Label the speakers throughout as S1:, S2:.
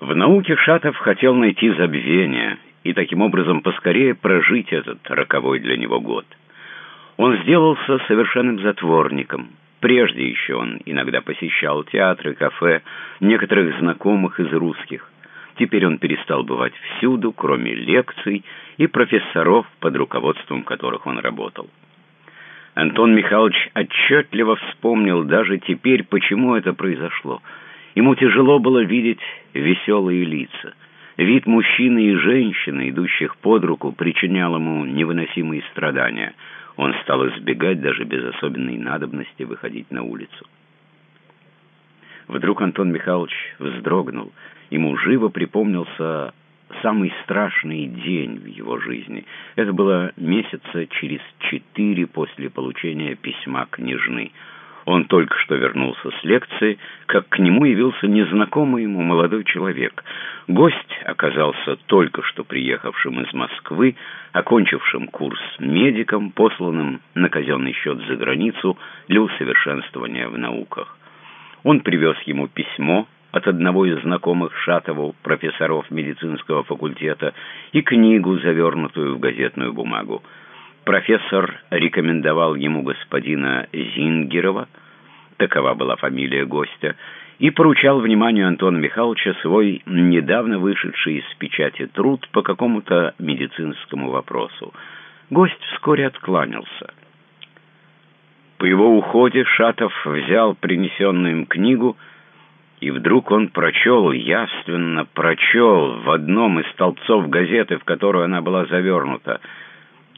S1: В науке Шатов хотел найти забвение и таким образом поскорее прожить этот роковой для него год. Он сделался совершенным затворником. Прежде еще он иногда посещал театры, кафе, некоторых знакомых из русских. Теперь он перестал бывать всюду, кроме лекций и профессоров, под руководством которых он работал. Антон Михайлович отчетливо вспомнил даже теперь, почему это произошло. Ему тяжело было видеть веселые лица. Вид мужчины и женщины, идущих под руку, причинял ему невыносимые страдания. Он стал избегать даже без особенной надобности выходить на улицу. Вдруг Антон Михайлович вздрогнул. Ему живо припомнился самый страшный день в его жизни. Это было месяца через четыре после получения письма княжны. Он только что вернулся с лекции, как к нему явился незнакомый ему молодой человек. Гость оказался только что приехавшим из Москвы, окончившим курс медиком, посланным на казенный счет за границу для усовершенствования в науках. Он привез ему письмо от одного из знакомых Шатову, профессоров медицинского факультета, и книгу, завернутую в газетную бумагу. Профессор рекомендовал ему господина Зингерова, такова была фамилия гостя, и поручал вниманию Антона Михайловича свой недавно вышедший из печати труд по какому-то медицинскому вопросу. Гость вскоре откланялся. По его уходе Шатов взял принесенную им книгу, и вдруг он прочел, явственно прочел в одном из столбцов газеты, в которую она была завернута,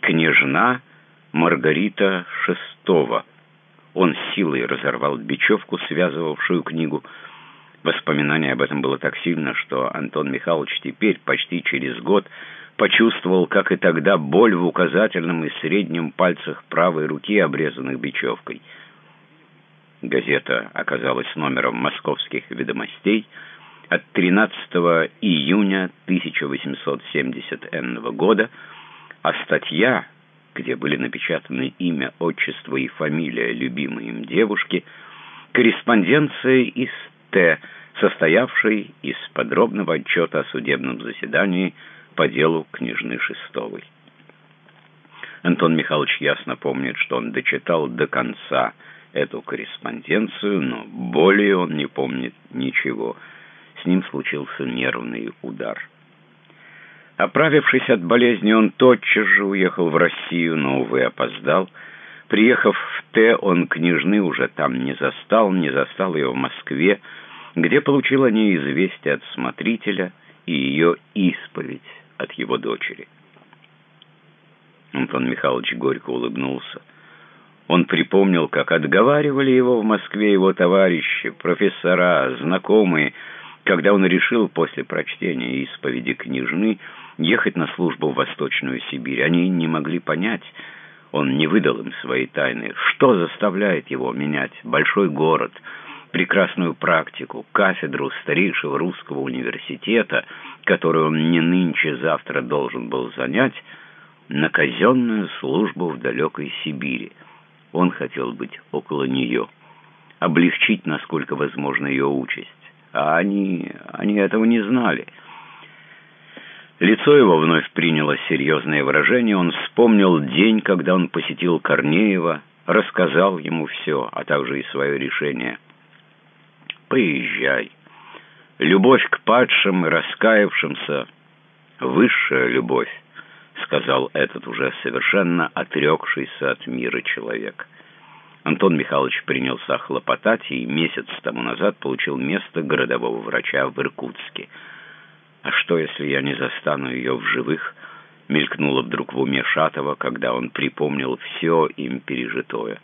S1: «Княжна Маргарита Шестова». Он силой разорвал бечевку, связывавшую книгу. Воспоминание об этом было так сильно, что Антон Михайлович теперь, почти через год, почувствовал, как и тогда, боль в указательном и среднем пальцах правой руки, обрезанных бечевкой. Газета оказалась номером «Московских ведомостей» от 13 июня 1870 года, а статья, где были напечатаны имя, отчество и фамилия любимой им девушки, корреспонденция из Т, состоявшей из подробного отчета о судебном заседании по делу княжны Шестовой. Антон Михайлович ясно помнит, что он дочитал до конца эту корреспонденцию, но более он не помнит ничего. С ним случился нервный удар. Оправившись от болезни, он тотчас же уехал в Россию, но, увы, опоздал. Приехав в Т, он княжны уже там не застал, не застал ее в Москве, где получил о ней известие от смотрителя и ее исповедь от его дочери. Антон Михайлович горько улыбнулся. Он припомнил, как отговаривали его в Москве его товарищи, профессора, знакомые, когда он решил после прочтения исповеди княжны ехать на службу в Восточную Сибирь. Они не могли понять, он не выдал им своей тайны, что заставляет его менять большой город, прекрасную практику, кафедру старейшего русского университета, которую он не нынче-завтра должен был занять, на казенную службу в далекой Сибири. Он хотел быть около нее, облегчить, насколько возможно, ее участь. А они, они этого не знали. Лицо его вновь приняло серьезное выражение. Он вспомнил день, когда он посетил Корнеева, рассказал ему все, а также и свое решение. «Поезжай. Любовь к падшим и раскаявшимся — высшая любовь. — сказал этот уже совершенно отрекшийся от мира человек. Антон Михайлович принялся хлопотать и месяц тому назад получил место городового врача в Иркутске. «А что, если я не застану ее в живых?» — мелькнуло вдруг в уме Шатова, когда он припомнил все им пережитое.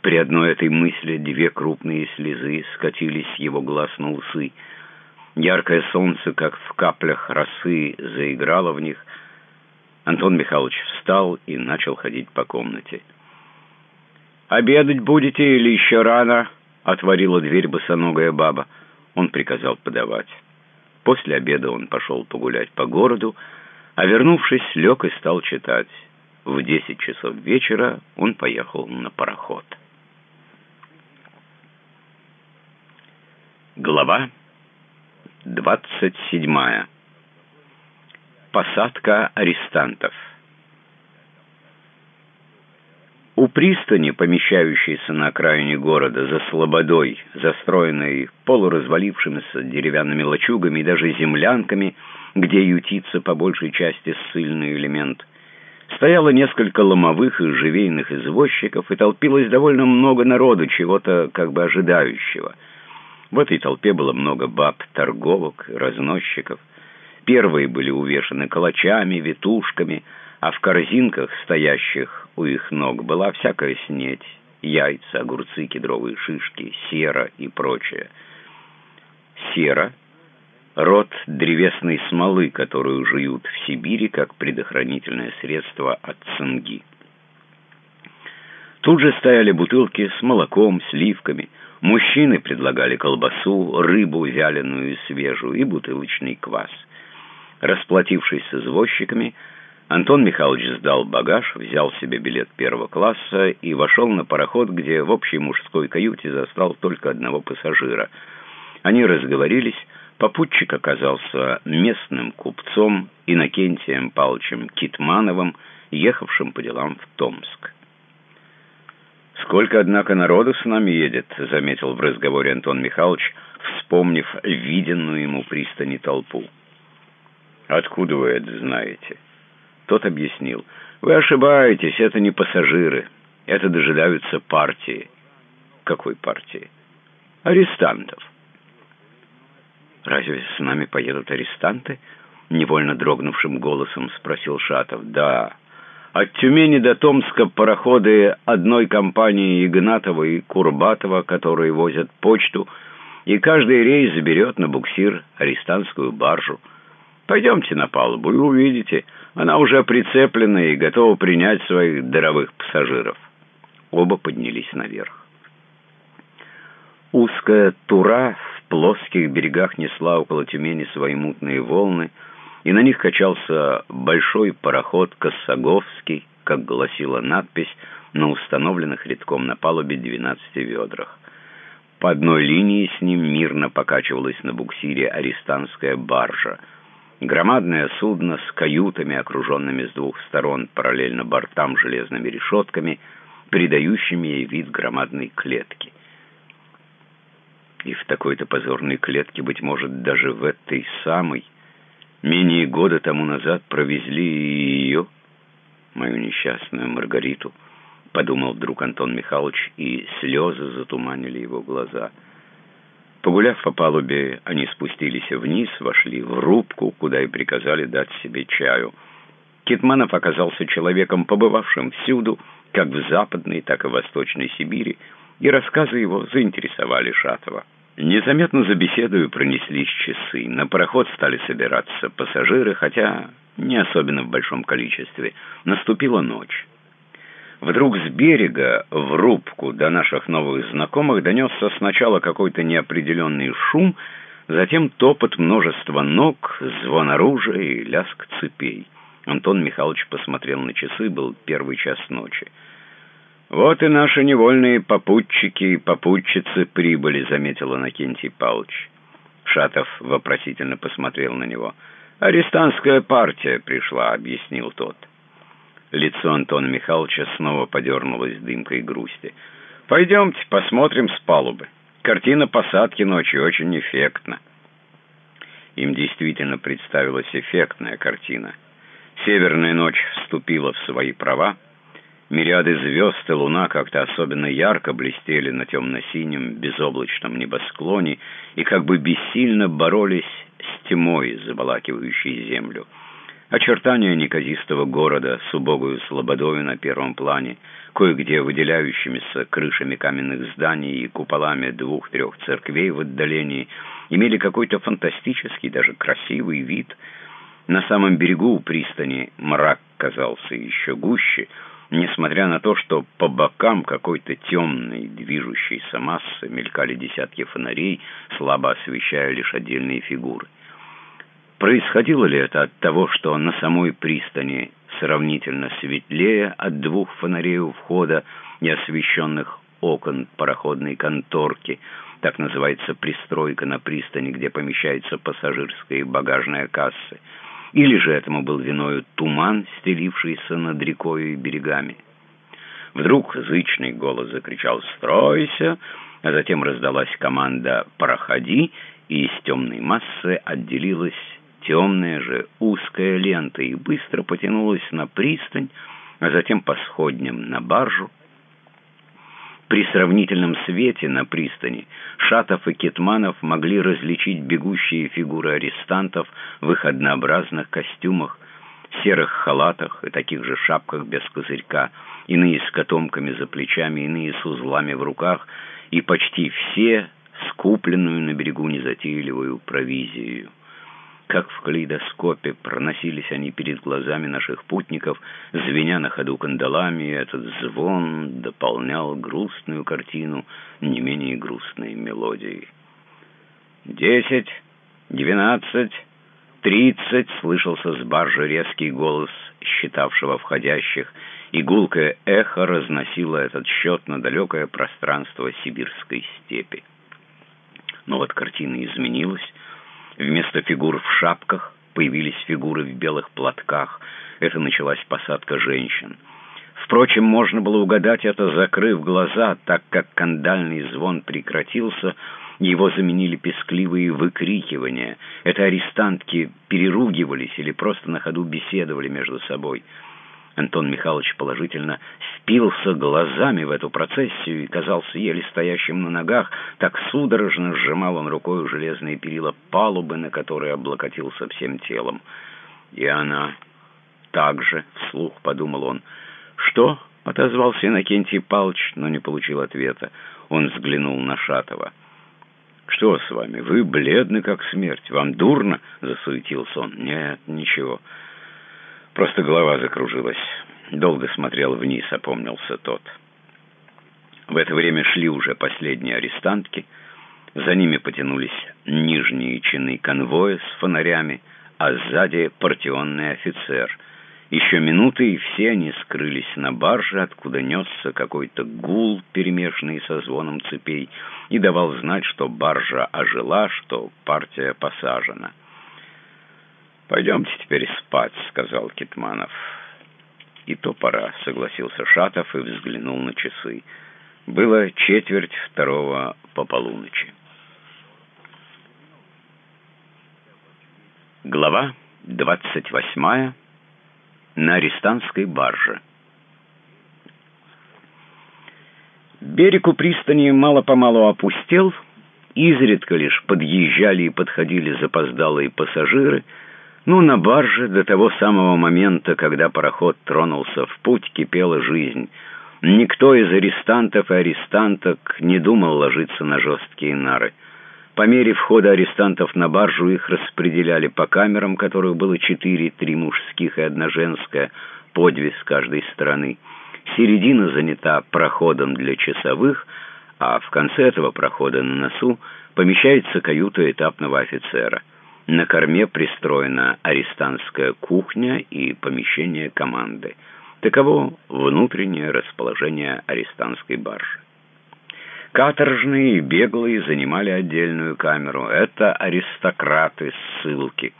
S1: При одной этой мысли две крупные слезы скатились с его глаз на усы. Яркое солнце, как в каплях росы, заиграло в них — Антон Михайлович встал и начал ходить по комнате. «Обедать будете или еще рано?» — отворила дверь босоногая баба. Он приказал подавать. После обеда он пошел погулять по городу, а вернувшись, лег и стал читать. В десять часов вечера он поехал на пароход. Глава 27. Посадка арестантов. У пристани, помещающейся на окраине города, за слободой, застроенной полуразвалившимися деревянными лачугами и даже землянками, где ютится по большей части ссыльный элемент, стояло несколько ломовых и живейных извозчиков, и толпилось довольно много народу, чего-то как бы ожидающего. В этой толпе было много баб, торговок, разносчиков. Первые были увешаны калачами, ветушками, а в корзинках, стоящих у их ног, была всякая снеть, яйца, огурцы, кедровые шишки, сера и прочее. Сера — род древесной смолы, которую жуют в Сибири как предохранительное средство от цинги. Тут же стояли бутылки с молоком, сливками. Мужчины предлагали колбасу, рыбу вяленую и свежую и бутылочный квас. Расплатившись с извозчиками, Антон Михайлович сдал багаж, взял себе билет первого класса и вошел на пароход, где в общей мужской каюте застал только одного пассажира. Они разговорились, попутчик оказался местным купцом Иннокентием Павловичем Китмановым, ехавшим по делам в Томск. «Сколько, однако, народу с нами едет», — заметил в разговоре Антон Михайлович, вспомнив виденную ему пристани толпу. «Откуда вы это знаете?» Тот объяснил. «Вы ошибаетесь, это не пассажиры. Это дожидаются партии». «Какой партии?» «Арестантов». «Разве с нами поедут арестанты?» Невольно дрогнувшим голосом спросил Шатов. «Да. От Тюмени до Томска пароходы одной компании Игнатова и Курбатова, которые возят почту, и каждый рейс берет на буксир арестантскую баржу». Пойдемте на палубу и увидите. Она уже прицеплена и готова принять своих даровых пассажиров. Оба поднялись наверх. Узкая тура в плоских берегах несла около Тюмени свои мутные волны, и на них качался большой пароход «Косоговский», как гласила надпись на установленных редком на палубе двенадцати ведрах. По одной линии с ним мирно покачивалась на буксире арестантская баржа — Громадное судно с каютами, окруженными с двух сторон параллельно бортам железными решетками, придающими ей вид громадной клетки. И в такой-то позорной клетке, быть может, даже в этой самой, менее года тому назад провезли ее, мою несчастную Маргариту, подумал вдруг Антон Михайлович, и слезы затуманили его глаза — Погуляв по палубе, они спустились вниз, вошли в рубку, куда и приказали дать себе чаю. Китманов оказался человеком, побывавшим всюду, как в Западной, так и в Восточной Сибири, и рассказы его заинтересовали Шатова. Незаметно за беседою пронеслись часы. На пароход стали собираться пассажиры, хотя не особенно в большом количестве. Наступила ночь. Вдруг с берега в рубку до наших новых знакомых донесся сначала какой-то неопределенный шум, затем топот множества ног, звон оружия и лязг цепей. Антон Михайлович посмотрел на часы, был первый час ночи. «Вот и наши невольные попутчики и попутчицы прибыли», — заметил Иннокентий Павлович. Шатов вопросительно посмотрел на него. «Арестантская партия пришла», — объяснил тот. Лицо Антона Михайловича снова подернулось дымкой грусти. «Пойдемте посмотрим с палубы. Картина посадки ночью очень эффектна». Им действительно представилась эффектная картина. Северная ночь вступила в свои права. Мириады звезд и луна как-то особенно ярко блестели на темно-синем безоблачном небосклоне и как бы бессильно боролись с тьмой, заволакивающей землю. Очертания неказистого города с убогою слободою на первом плане, кое-где выделяющимися крышами каменных зданий и куполами двух-трех церквей в отдалении, имели какой-то фантастический, даже красивый вид. На самом берегу у пристани мрак казался еще гуще, несмотря на то, что по бокам какой-то темной движущейся массы мелькали десятки фонарей, слабо освещая лишь отдельные фигуры. Происходило ли это от того, что на самой пристани сравнительно светлее от двух фонарей у входа и освещенных окон пароходной конторки, так называется пристройка на пристани, где помещаются пассажирская и багажная кассы. Или же этому был виною туман, стелившийся над рекой и берегами. Вдруг зычный голос закричал «Стройся!», а затем раздалась команда «Проходи!», и из темной массы отделилась темная же узкая лента и быстро потянулась на пристань, а затем по сходням на баржу. При сравнительном свете на пристани Шатов и Кетманов могли различить бегущие фигуры арестантов в их однообразных костюмах, серых халатах и таких же шапках без козырька, иные с котомками за плечами, иные с узлами в руках, и почти все скупленную на берегу незатейливую провизию. Как в калейдоскопе проносились они перед глазами наших путников, звеня на ходу кандалами, этот звон дополнял грустную картину не менее грустной мелодией. «Десять, двенадцать, тридцать!» — слышался с баржи резкий голос считавшего входящих, и гулкое эхо разносило этот счет на далекое пространство сибирской степи. Но вот картина изменилась, Вместо фигур в шапках появились фигуры в белых платках. Это началась посадка женщин. Впрочем, можно было угадать это, закрыв глаза, так как кандальный звон прекратился, его заменили пескливые выкрикивания. Это арестантки переругивались или просто на ходу беседовали между собой. Антон Михайлович положительно впился глазами в эту процессию и казался еле стоящим на ногах, так судорожно сжимал он рукой железные перила палубы, на которые облокотился всем телом. И она также, вслух подумал он. «Что?» — отозвался Иннокентий Палыч, но не получил ответа. Он взглянул на Шатова. «Что с вами? Вы бледны, как смерть. Вам дурно?» — засуетился он. «Нет, ничего». Просто голова закружилась. Долго смотрел вниз, опомнился тот. В это время шли уже последние арестантки. За ними потянулись нижние чины конвоя с фонарями, а сзади партионный офицер. Еще минуты, и все они скрылись на барже, откуда несся какой-то гул, перемешанный со звоном цепей, и давал знать, что баржа ожила, что партия посажена. «Пойдемте теперь спать», — сказал Китманов. «И то пора», — согласился Шатов и взглянул на часы. Было четверть второго по полуночи. Глава двадцать восьмая. На арестантской барже. Берег у пристани мало-помалу опустел, изредка лишь подъезжали и подходили запоздалые пассажиры — ну, на барже до того самого момента, когда пароход тронулся в путь, кипела жизнь. Никто из арестантов и арестанток не думал ложиться на жесткие нары. По мере входа арестантов на баржу их распределяли по камерам, которых было четыре, три мужских и одна женская, по с каждой стороны. Середина занята проходом для часовых, а в конце этого прохода на носу помещается каюта этапного офицера — на корме пристроена арестантская кухня и помещение команды. Таково внутреннее расположение арестантской баржи. Каторжные и беглые занимали отдельную камеру. Это аристократы ссылки.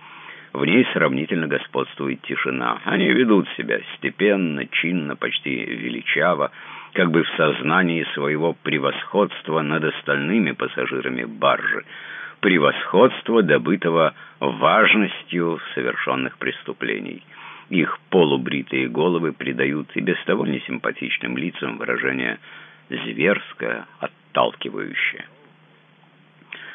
S1: В ней сравнительно господствует тишина. Они ведут себя степенно, чинно, почти величаво, как бы в сознании своего превосходства над остальными пассажирами баржи превосходство, добытого важностью совершенных преступлений. Их полубритые головы придают и без того несимпатичным лицам выражение зверское, отталкивающее.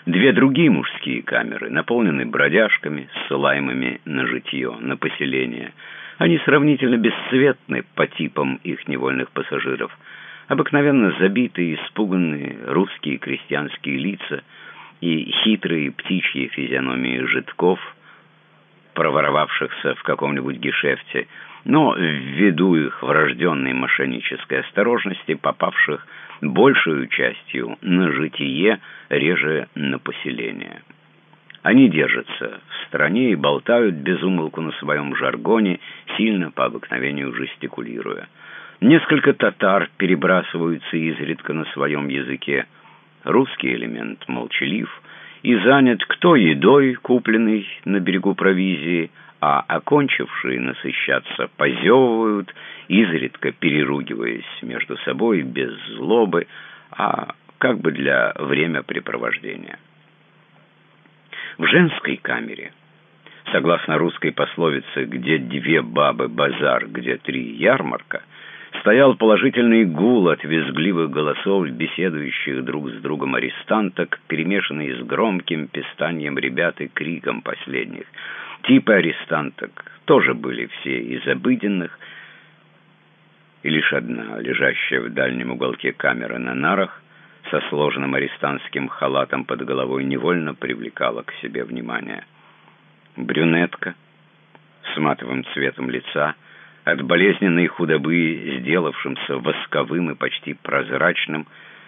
S1: Две другие мужские камеры наполнены бродяжками, ссылаемыми на житье, на поселение. Они сравнительно бесцветны по типам их невольных пассажиров. Обыкновенно забитые, испуганные русские крестьянские лица – и хитрые птичьи физиономии житков, проворовавшихся в каком-нибудь гешефте, но ввиду их врожденной мошеннической осторожности, попавших большую частью на житие, реже на поселение. Они держатся в стране и болтают безумолку на своем жаргоне, сильно по обыкновению жестикулируя. Несколько татар перебрасываются изредка на своем языке, Русский элемент молчалив и занят кто едой, купленной на берегу провизии, а окончившие насыщаться позевывают, изредка переругиваясь между собой без злобы, а как бы для времяпрепровождения. В женской камере, согласно русской пословице «где две бабы базар, где три ярмарка», стоял положительный гул от визгливых голосов, беседующих друг с другом арестанток, перемешанный с громким пистанием ребят и криком последних. Типы арестанток тоже были все из обыденных, и лишь одна, лежащая в дальнем уголке камеры на нарах, со сложенным арестантским халатом под головой, невольно привлекала к себе внимание. Брюнетка с матовым цветом лица — от болезненной худобы, сделавшимся восковым и почти прозрачным,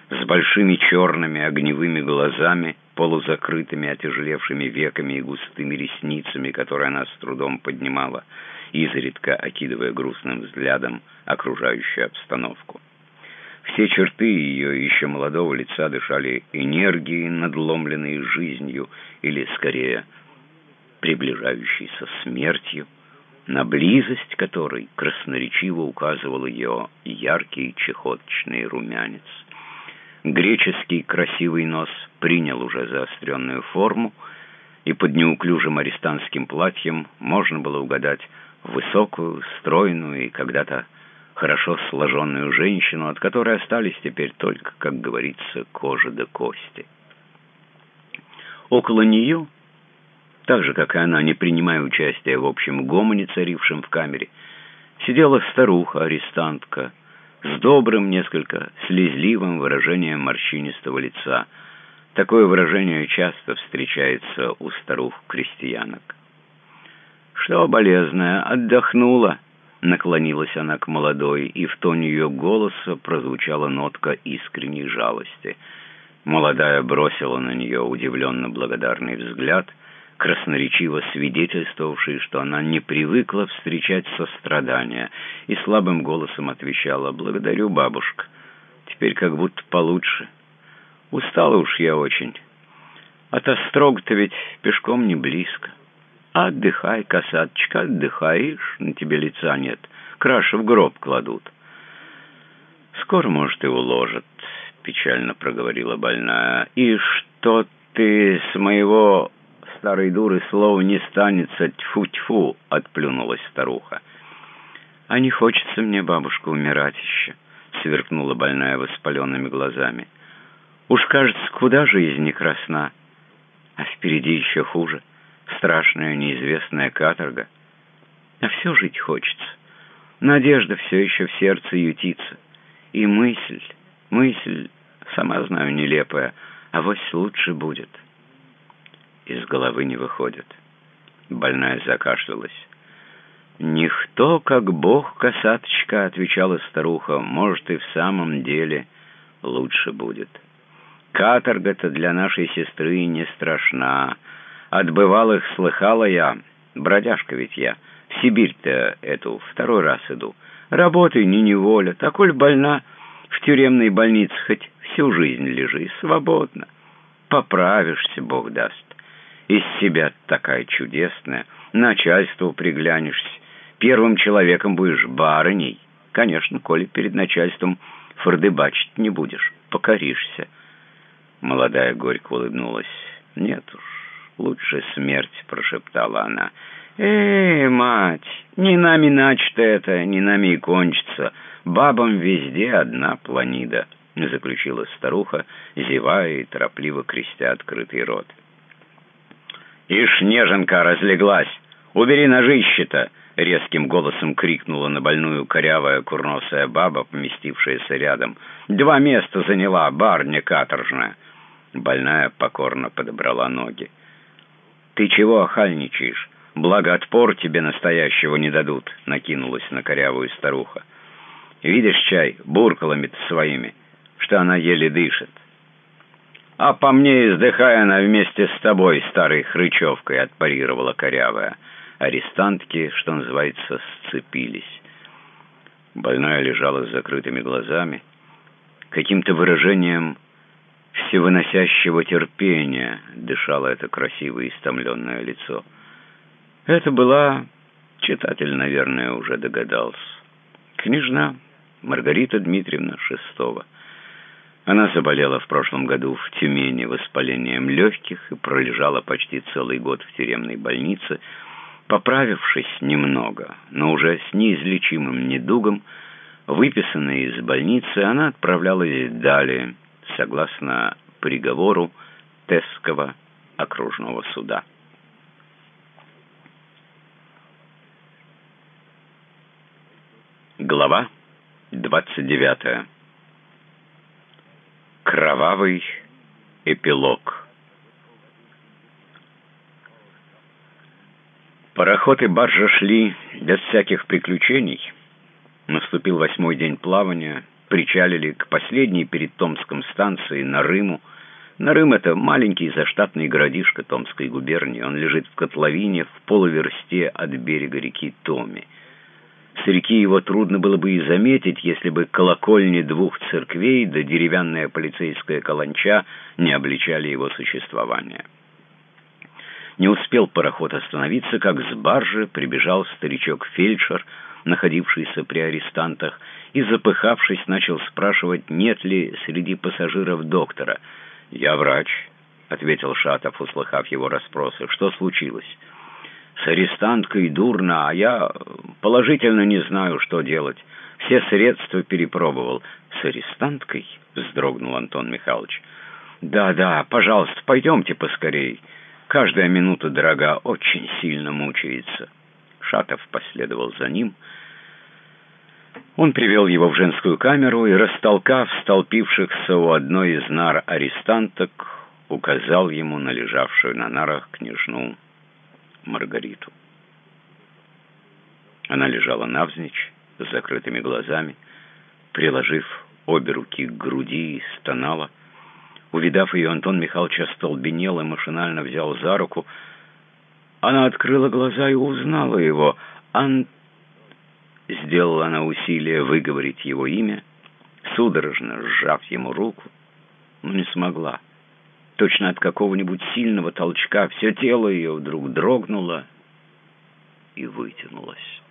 S1: с большими черными огневыми глазами, полузакрытыми отяжелевшими веками и густыми ресницами, которые она с трудом поднимала, изредка окидывая грустным взглядом окружающую обстановку. Все черты ее еще молодого лица дышали энергией, надломленной жизнью, или, скорее, приближающейся смертью на близость которой красноречиво указывал ее яркий чехоточный румянец. Греческий красивый нос принял уже заостренную форму, и под неуклюжим арестантским платьем можно было угадать высокую, стройную и когда-то хорошо сложенную женщину, от которой остались теперь только, как говорится, кожа до кости. Около нее так же, как и она, не принимая участия в общем гомоне, царившем в камере, сидела старуха-арестантка с добрым, несколько слезливым выражением морщинистого лица. Такое выражение часто встречается у старух-крестьянок. «Что, болезная, отдохнула?» Наклонилась она к молодой, и в тоне ее голоса прозвучала нотка искренней жалости. Молодая бросила на нее удивленно благодарный взгляд — красноречиво свидетельствовавший, что она не привыкла встречать сострадания, и слабым голосом отвечала «Благодарю, бабушка. Теперь как будто получше. Устала уж я очень. От острог-то ведь пешком не близко. Отдыхай, касаточка, отдыхаешь, на тебе лица нет. Краши в гроб кладут». «Скоро, может, и уложат», — печально проговорила больная. «И что ты с моего старой дуры слова не станется, тьфу-тьфу!» — отплюнулась старуха. «А не хочется мне, бабушка, умирать еще», — сверкнула больная воспаленными глазами. «Уж, кажется, куда жизнь не красна, а впереди еще хуже, страшная неизвестная каторга. А все жить хочется, надежда все еще в сердце ютится, и мысль, мысль, сама знаю, нелепая, а вось лучше будет» из головы не выходит. Больная закашлялась. «Никто, как Бог, касаточка», — отвечала старуха, — «может, и в самом деле лучше будет. Каторга-то для нашей сестры не страшна. От бывалых слыхала я, бродяжка ведь я, в Сибирь-то эту второй раз иду. Работай, не неволя, так коль больна, в тюремной больнице хоть всю жизнь лежи, свободно. Поправишься, Бог даст из себя такая чудесная, начальству приглянешься, первым человеком будешь барыней. Конечно, коли перед начальством фордыбачить не будешь, покоришься. Молодая горько улыбнулась. «Нет уж, лучше смерть», — прошептала она. «Эй, мать, не нами начато это, не нами и кончится. Бабам везде одна планида», — заключила старуха, зевая и торопливо крестя открытый рот. «Ишь, неженка, разлеглась! Убери ножище-то!» — резким голосом крикнула на больную корявая курносая баба, поместившаяся рядом. «Два места заняла, барня каторжная!» Больная покорно подобрала ноги. «Ты чего охальничаешь? Благо отпор тебе настоящего не дадут», — накинулась на корявую старуха. «Видишь чай, буркалами-то своими, что она еле дышит. «А по мне издыхая она вместе с тобой, старой хрычевкой», — отпарировала корявая. Арестантки, что называется, сцепились. Больная лежала с закрытыми глазами. Каким-то выражением всевыносящего терпения дышало это красивое истомленное лицо. Это была, читатель, наверное, уже догадался, княжна Маргарита Дмитриевна Шестова. Она заболела в прошлом году в Тюмени воспалением легких и пролежала почти целый год в тюремной больнице, поправившись немного, но уже с неизлечимым недугом, выписанная из больницы, она отправлялась далее, согласно приговору Тесского окружного суда. Глава 29. Кровавый эпилог. Пароход и баржа шли без всяких приключений. Наступил восьмой день плавания, причалили к последней перед Томском станции Нарыму. Нарым — это маленький заштатный городишко Томской губернии. Он лежит в котловине в полуверсте от берега реки Томи. С реки его трудно было бы и заметить, если бы колокольни двух церквей да деревянная полицейская каланча не обличали его существование. Не успел пароход остановиться, как с баржи прибежал старичок-фельдшер, находившийся при арестантах, и, запыхавшись, начал спрашивать, нет ли среди пассажиров доктора. «Я врач», — ответил Шатов, услыхав его расспросы. «Что случилось?» «С арестанткой дурно, а я положительно не знаю, что делать. Все средства перепробовал». «С арестанткой?» — вздрогнул Антон Михайлович. «Да, да, пожалуйста, пойдемте поскорей». Каждая минута дорога, очень сильно мучается. Шатов последовал за ним. Он привел его в женскую камеру и, растолкав столпившихся у одной из нар арестанток, указал ему на лежавшую на нарах княжну Маргариту. Она лежала навзничь, с закрытыми глазами, приложив обе руки к груди и стонала, Увидав ее, Антон Михайлович остолбенел и машинально взял за руку. Она открыла глаза и узнала его. Ан... Сделала она усилие выговорить его имя, судорожно сжав ему руку, но не смогла. Точно от какого-нибудь сильного толчка все тело ее вдруг дрогнуло и вытянулось.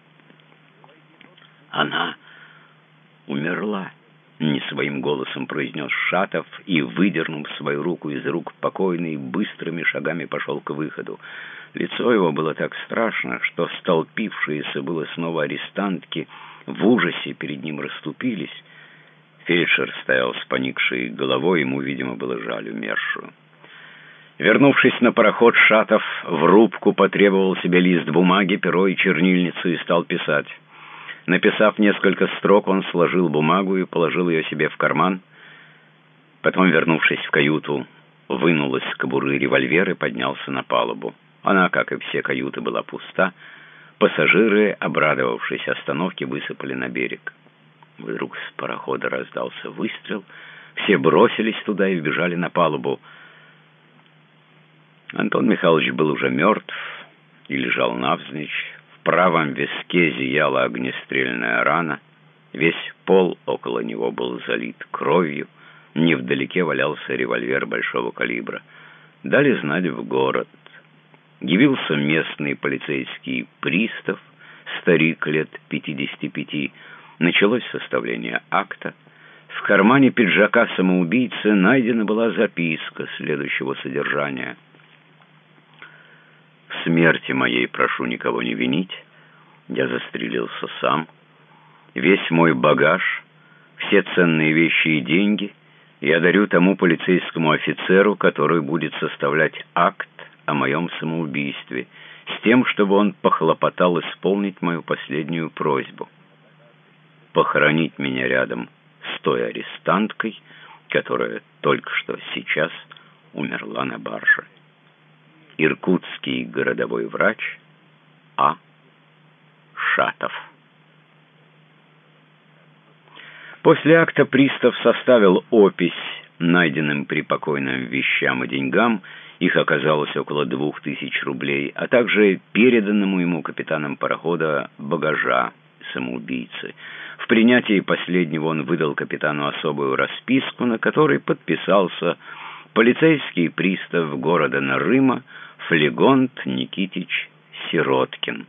S1: Она умерла не своим голосом произнес Шатов и, выдернув свою руку из рук покойной, быстрыми шагами пошел к выходу. Лицо его было так страшно, что столпившиеся было снова арестантки в ужасе перед ним расступились. Фельдшер стоял с поникшей головой, ему, видимо, было жаль умершую. Вернувшись на пароход, Шатов в рубку потребовал себе лист бумаги, перо и чернильницу и стал писать. Написав несколько строк, он сложил бумагу и положил ее себе в карман. Потом, вернувшись в каюту, вынул из кобуры револьвер и поднялся на палубу. Она, как и все каюты, была пуста. Пассажиры, обрадовавшись остановке, высыпали на берег. Вдруг с парохода раздался выстрел. Все бросились туда и вбежали на палубу. Антон Михайлович был уже мертв и лежал навзничь, в правом виске зияла огнестрельная рана. Весь пол около него был залит кровью. Невдалеке валялся револьвер большого калибра. Дали знать в город. Явился местный полицейский пристав, старик лет 55. Началось составление акта. В кармане пиджака самоубийцы найдена была записка следующего содержания — смерти моей прошу никого не винить. Я застрелился сам. Весь мой багаж, все ценные вещи и деньги я дарю тому полицейскому офицеру, который будет составлять акт о моем самоубийстве, с тем, чтобы он похлопотал исполнить мою последнюю просьбу. Похоронить меня рядом с той арестанткой, которая только что сейчас умерла на барже иркутский городовой врач А. Шатов. После акта пристав составил опись найденным при покойном вещам и деньгам, их оказалось около двух тысяч рублей, а также переданному ему капитаном парохода багажа самоубийцы. В принятии последнего он выдал капитану особую расписку, на которой подписался полицейский пристав города Нарыма Флегонт Никитич Сироткин.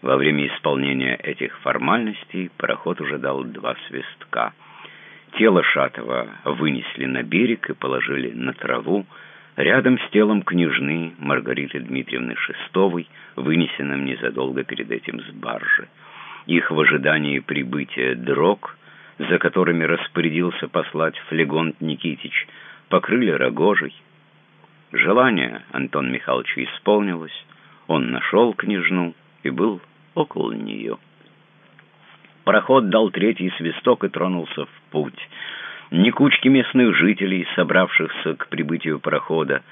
S1: Во время исполнения этих формальностей пароход уже дал два свистка. Тело Шатова вынесли на берег и положили на траву, рядом с телом княжны Маргариты Дмитриевны Шестовой, вынесенным незадолго перед этим с баржи. Их в ожидании прибытия дрог, за которыми распорядился послать флегонт Никитич, покрыли рогожей. Желание Антон Михайловича исполнилось, он нашел княжну и был около нее. Пароход дал третий свисток и тронулся в путь. Ни кучки местных жителей, собравшихся к прибытию парохода,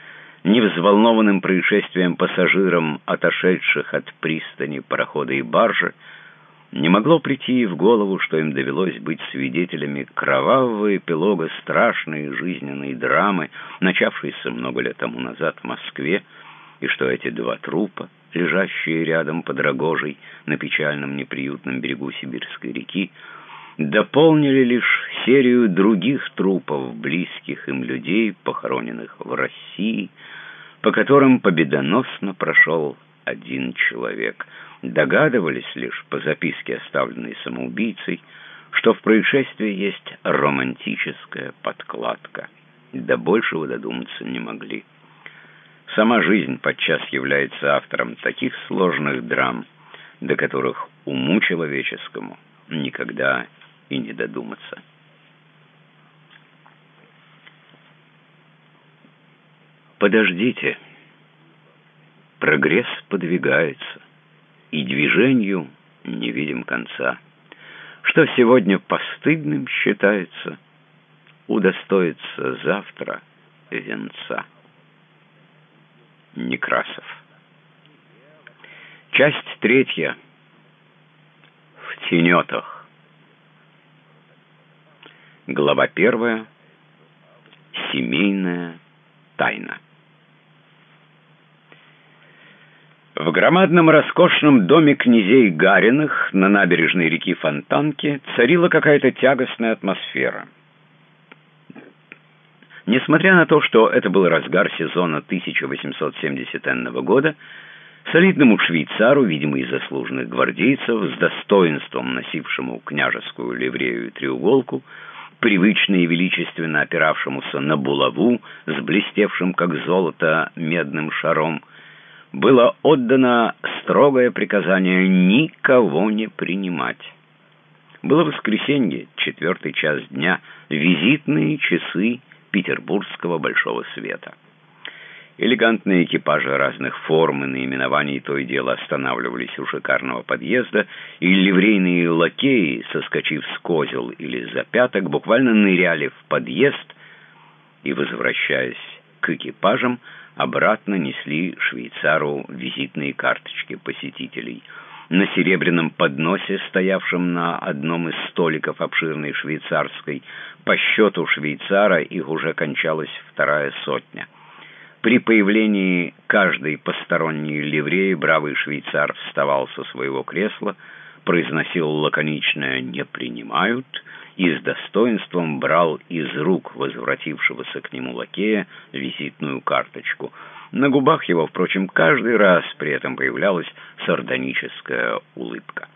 S1: ни взволнованным происшествием пассажирам, отошедших от пристани парохода и баржи, не могло прийти в голову, что им довелось быть свидетелями кровавого эпилога страшной жизненной драмы, начавшейся много лет тому назад в Москве, и что эти два трупа, лежащие рядом под рогожей на печальном неприютном берегу Сибирской реки, дополнили лишь серию других трупов близких им людей, похороненных в России, по которым победоносно прошел один человек. Догадывались лишь по записке, оставленной самоубийцей, что в происшествии есть романтическая подкладка. До большего додуматься не могли. Сама жизнь подчас является автором таких сложных драм, до которых уму человеческому никогда и не додуматься. Подождите. Прогресс подвигается, и движению не видим конца. Что сегодня постыдным считается, удостоится завтра венца. Некрасов. Часть третья. В тенетах. Глава первая. Семейная тайна. В громадном роскошном доме князей Гариных на набережной реки Фонтанки царила какая-то тягостная атмосфера – Несмотря на то, что это был разгар сезона 1870 года, солидному швейцару, видимо, из заслуженных гвардейцев, с достоинством носившему княжескую ливрею и треуголку, привычно и величественно опиравшемуся на булаву с блестевшим, как золото, медным шаром, было отдано строгое приказание никого не принимать. Было воскресенье, четвертый час дня, визитные часы петербургского большого света. Элегантные экипажи разных форм и наименований то и дело останавливались у шикарного подъезда, и ливрейные лакеи, соскочив с козел или за пяток, буквально ныряли в подъезд и, возвращаясь к экипажам, обратно несли швейцару визитные карточки посетителей – на серебряном подносе, стоявшем на одном из столиков обширной швейцарской, по счету швейцара их уже кончалась вторая сотня. При появлении каждой посторонней ливреи бравый швейцар вставал со своего кресла, произносил лаконичное «не принимают» и с достоинством брал из рук возвратившегося к нему лакея визитную карточку — на губах его, впрочем, каждый раз при этом появлялась сардоническая улыбка.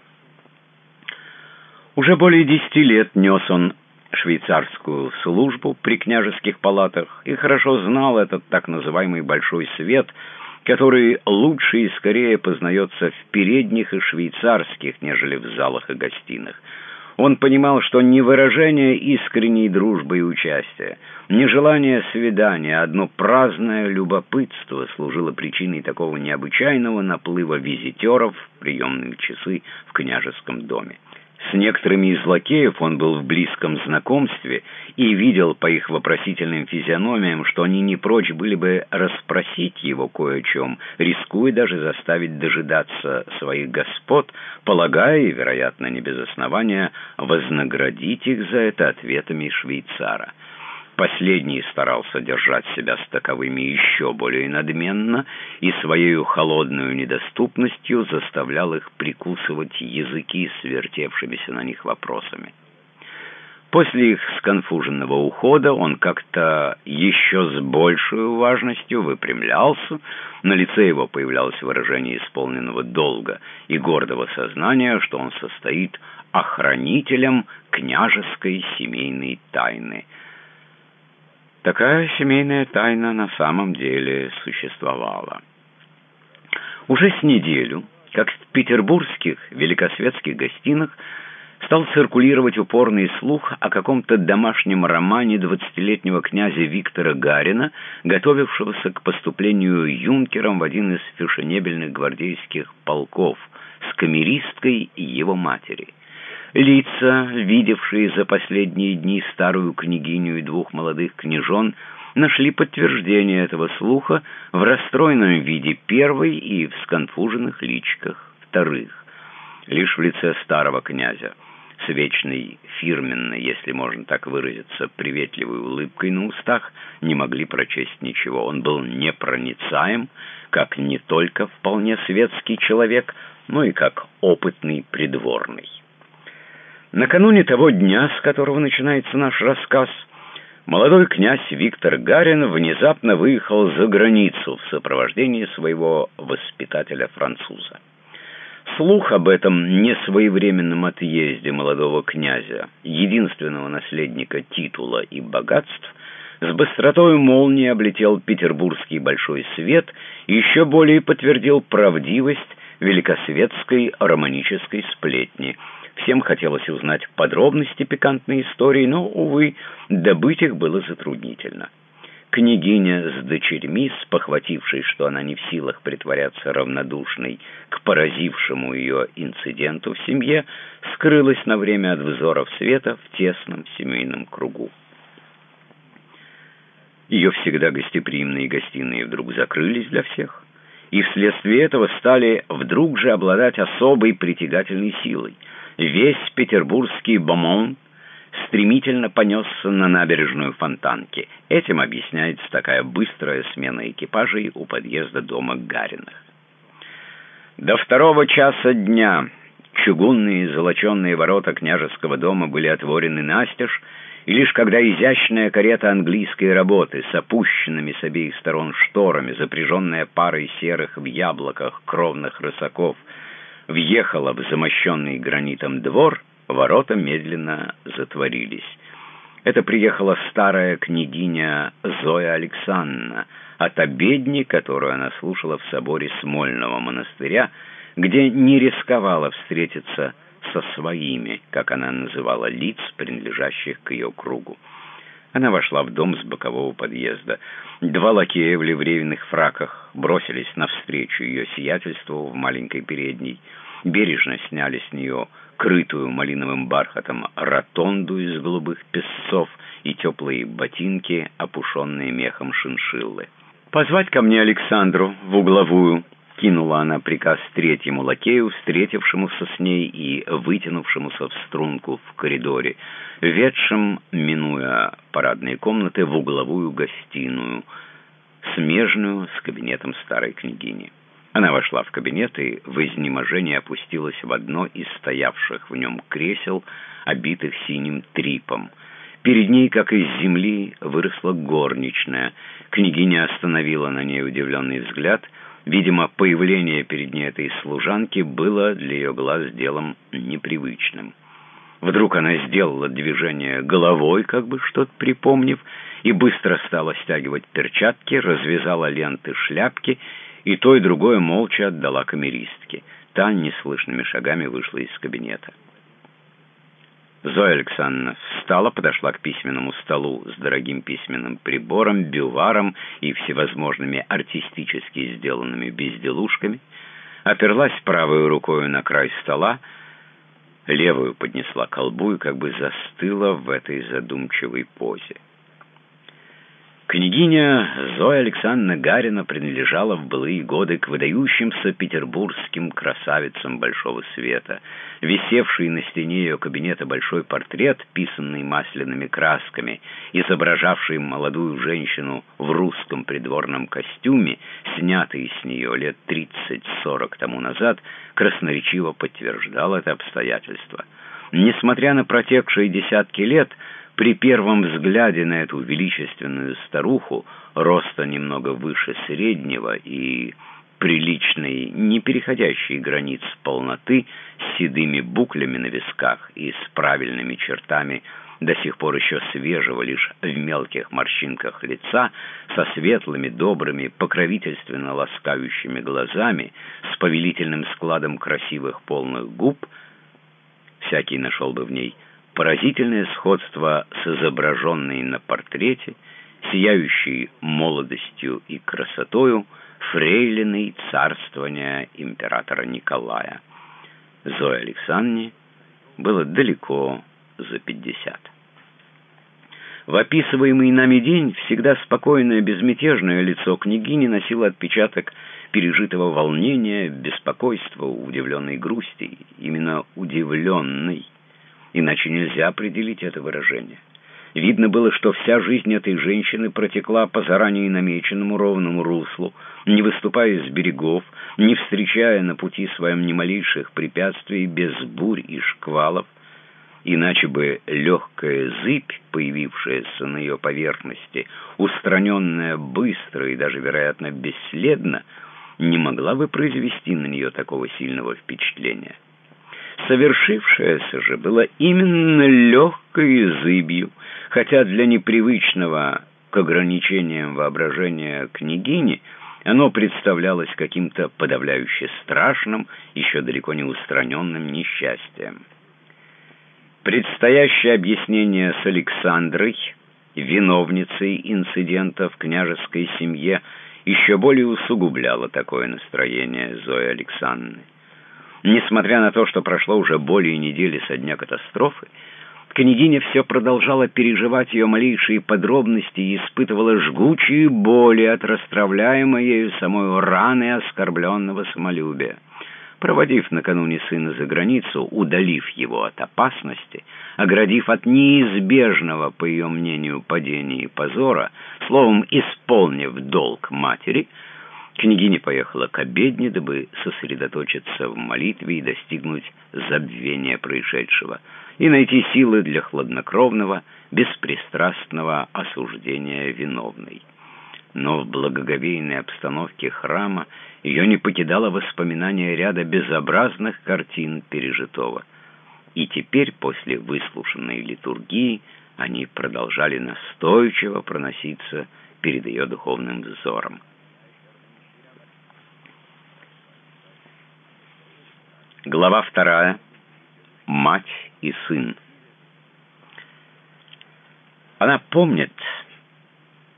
S1: Уже более десяти лет нес он швейцарскую службу при княжеских палатах и хорошо знал этот так называемый «большой свет», который лучше и скорее познается в передних и швейцарских, нежели в залах и гостиных – он понимал, что не выражение искренней дружбы и участия, не желание свидания, а одно праздное любопытство служило причиной такого необычайного наплыва визитеров в приемные часы в княжеском доме. С некоторыми из лакеев он был в близком знакомстве и видел по их вопросительным физиономиям, что они не прочь были бы расспросить его кое о чем, рискуя даже заставить дожидаться своих господ, полагая, вероятно, не без основания, вознаградить их за это ответами швейцара. Последний старался держать себя с таковыми еще более надменно и своей холодной недоступностью заставлял их прикусывать языки с вертевшимися на них вопросами. После их сконфуженного ухода он как-то еще с большей важностью выпрямлялся, на лице его появлялось выражение исполненного долга и гордого сознания, что он состоит охранителем княжеской семейной тайны. Такая семейная тайна на самом деле существовала. Уже с неделю, как в петербургских великосветских гостинах, стал циркулировать упорный слух о каком-то домашнем романе двадцатилетнего князя Виктора Гарина, готовившегося к поступлению юнкером в один из фешенебельных гвардейских полков с камеристкой его матери. Лица, видевшие за последние дни старую княгиню и двух молодых княжон, нашли подтверждение этого слуха в расстроенном виде первой и в сконфуженных личках вторых. Лишь в лице старого князя с вечной фирменной, если можно так выразиться, приветливой улыбкой на устах, не могли прочесть ничего. Он был непроницаем, как не только вполне светский человек, но и как опытный придворный. Накануне того дня, с которого начинается наш рассказ, молодой князь Виктор Гарин внезапно выехал за границу в сопровождении своего воспитателя-француза. Слух об этом несвоевременном отъезде молодого князя, единственного наследника титула и богатств, с быстротой молнии облетел петербургский большой свет и еще более подтвердил правдивость великосветской романической сплетни. Всем хотелось узнать подробности пикантной истории, но, увы, добыть их было затруднительно. Княгиня с дочерьми, спохватившись, что она не в силах притворяться равнодушной к поразившему ее инциденту в семье, скрылась на время от взоров света в тесном семейном кругу. Ее всегда гостеприимные гостиные вдруг закрылись для всех, и вследствие этого стали вдруг же обладать особой притягательной силой. Весь петербургский бомон стремительно понесся на набережную Фонтанки. Этим объясняется такая быстрая смена экипажей у подъезда дома Гариных. До второго часа дня чугунные золоченные ворота княжеского дома были отворены настежь, и лишь когда изящная карета английской работы с опущенными с обеих сторон шторами, запряженная парой серых в яблоках кровных рысаков, въехала в замощенный гранитом двор — Ворота медленно затворились. Это приехала старая княгиня Зоя Александровна от обедни, которую она слушала в соборе Смольного монастыря, где не рисковала встретиться со своими, как она называла лиц, принадлежащих к ее кругу. Она вошла в дом с бокового подъезда. Два лакея в ливрейных фраках бросились навстречу ее сиятельству в маленькой передней. Бережно сняли с нее крытую малиновым бархатом ротонду из голубых песцов и теплые ботинки, опушенные мехом шиншиллы. «Позвать ко мне Александру в угловую», — кинула она приказ третьему лакею, встретившемуся с ней и вытянувшемуся в струнку в коридоре, ведшим, минуя парадные комнаты, в угловую гостиную, смежную с кабинетом старой княгини. Она вошла в кабинет и в изнеможении опустилась в одно из стоявших в нем кресел, обитых синим трипом. Перед ней, как из земли, выросла горничная. Княгиня остановила на ней удивленный взгляд. Видимо, появление перед ней этой служанки было для ее глаз делом непривычным. Вдруг она сделала движение головой, как бы что-то припомнив, и быстро стала стягивать перчатки, развязала ленты шляпки и то, и другое молча отдала камеристке. Та неслышными шагами вышла из кабинета. Зоя Александровна встала, подошла к письменному столу с дорогим письменным прибором, бюваром и всевозможными артистически сделанными безделушками, оперлась правой рукой на край стола, левую поднесла к колбу и как бы застыла в этой задумчивой позе. Княгиня Зоя Александровна Гарина принадлежала в былые годы к выдающимся петербургским красавицам большого света. Висевший на стене ее кабинета большой портрет, писанный масляными красками, изображавший молодую женщину в русском придворном костюме, снятый с нее лет 30-40 тому назад, красноречиво подтверждал это обстоятельство. Несмотря на протекшие десятки лет, при первом взгляде на эту величественную старуху, роста немного выше среднего и приличной, не переходящей границ полноты, с седыми буклями на висках и с правильными чертами, до сих пор еще свежего лишь в мелких морщинках лица, со светлыми, добрыми, покровительственно ласкающими глазами, с повелительным складом красивых полных губ, всякий нашел бы в ней поразительное сходство с изображенной на портрете, сияющей молодостью и красотою, фрейлиной царствования императора Николая. Зое Александровне было далеко за пятьдесят. В описываемый нами день всегда спокойное, безмятежное лицо княгини носило отпечаток пережитого волнения, беспокойства, удивленной грусти, именно удивленной иначе нельзя определить это выражение. Видно было, что вся жизнь этой женщины протекла по заранее намеченному ровному руслу, не выступая с берегов, не встречая на пути своем ни малейших препятствий, без бурь и шквалов, иначе бы легкая зыбь, появившаяся на ее поверхности, устраненная быстро и даже, вероятно, бесследно, не могла бы произвести на нее такого сильного впечатления. Совершившееся же было именно легкой зыбью, хотя для непривычного к ограничениям воображения княгини оно представлялось каким-то подавляюще страшным, еще далеко не устраненным несчастьем. Предстоящее объяснение с Александрой, виновницей инцидента в княжеской семье, еще более усугубляло такое настроение Зои Александровны. Несмотря на то, что прошло уже более недели со дня катастрофы, княгиня все продолжала переживать ее малейшие подробности и испытывала жгучие боли от расстравляемой ею самой раны оскорбленного самолюбия. Проводив накануне сына за границу, удалив его от опасности, оградив от неизбежного, по ее мнению, падения и позора, словом, исполнив долг матери — Княгиня поехала к обедне, дабы сосредоточиться в молитве и достигнуть забвения происшедшего, и найти силы для хладнокровного, беспристрастного осуждения виновной. Но в благоговейной обстановке храма ее не покидало воспоминание ряда безобразных картин пережитого. И теперь, после выслушанной литургии, они продолжали настойчиво проноситься перед ее духовным взором. Глава вторая. Мать и сын. Она помнит,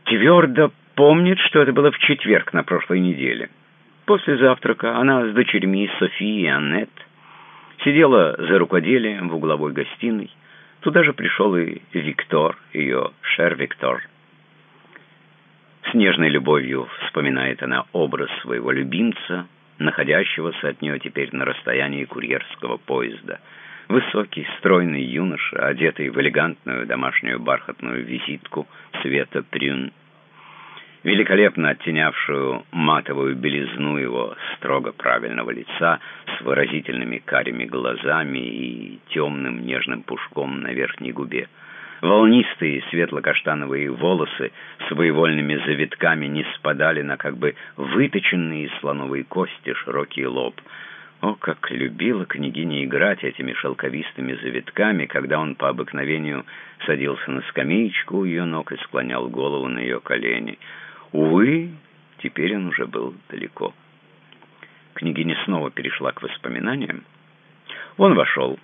S1: твердо помнит, что это было в четверг на прошлой неделе. После завтрака она с дочерьми Софией и Аннет сидела за рукоделием в угловой гостиной. Туда же пришел и Виктор, ее шер Виктор. С нежной любовью вспоминает она образ своего любимца, находящегося от нее теперь на расстоянии курьерского поезда. Высокий, стройный юноша, одетый в элегантную домашнюю бархатную визитку цвета прюн, великолепно оттенявшую матовую белизну его строго правильного лица с выразительными карими глазами и темным нежным пушком на верхней губе. Волнистые светло-каштановые волосы своевольными завитками не спадали на как бы выточенные из слоновой кости широкий лоб. О, как любила княгиня играть этими шелковистыми завитками, когда он по обыкновению садился на скамеечку у ее ног и склонял голову на ее колени. Увы, теперь он уже был далеко. Княгиня снова перешла к воспоминаниям. Он вошел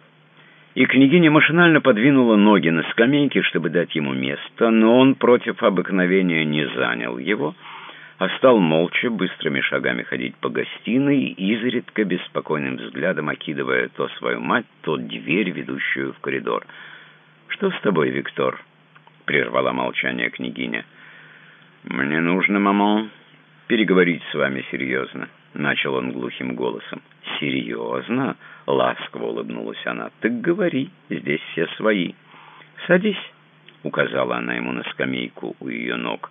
S1: и княгиня машинально подвинула ноги на скамейке, чтобы дать ему место, но он против обыкновения не занял его, а стал молча, быстрыми шагами ходить по гостиной, изредка беспокойным взглядом окидывая то свою мать, то дверь, ведущую в коридор. «Что с тобой, Виктор?» — прервала молчание княгиня. «Мне нужно, мама, переговорить с вами серьезно», — начал он глухим голосом. «Серьезно?» — ласково улыбнулась она. «Так говори, здесь все свои». «Садись», — указала она ему на скамейку у ее ног.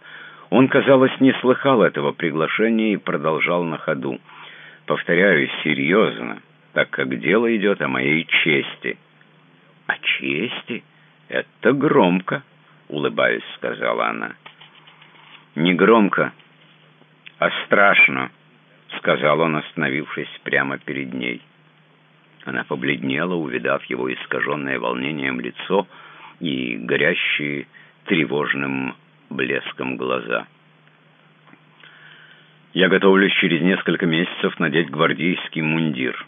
S1: Он, казалось, не слыхал этого приглашения и продолжал на ходу. «Повторяю, серьезно, так как дело идет о моей чести». «О чести? Это громко», — улыбаясь, сказала она. «Не громко, а страшно», — сказал он, остановившись прямо перед ней. Она побледнела, увидав его искаженное волнением лицо и горящие тревожным блеском глаза. «Я готовлюсь через несколько месяцев надеть гвардейский мундир.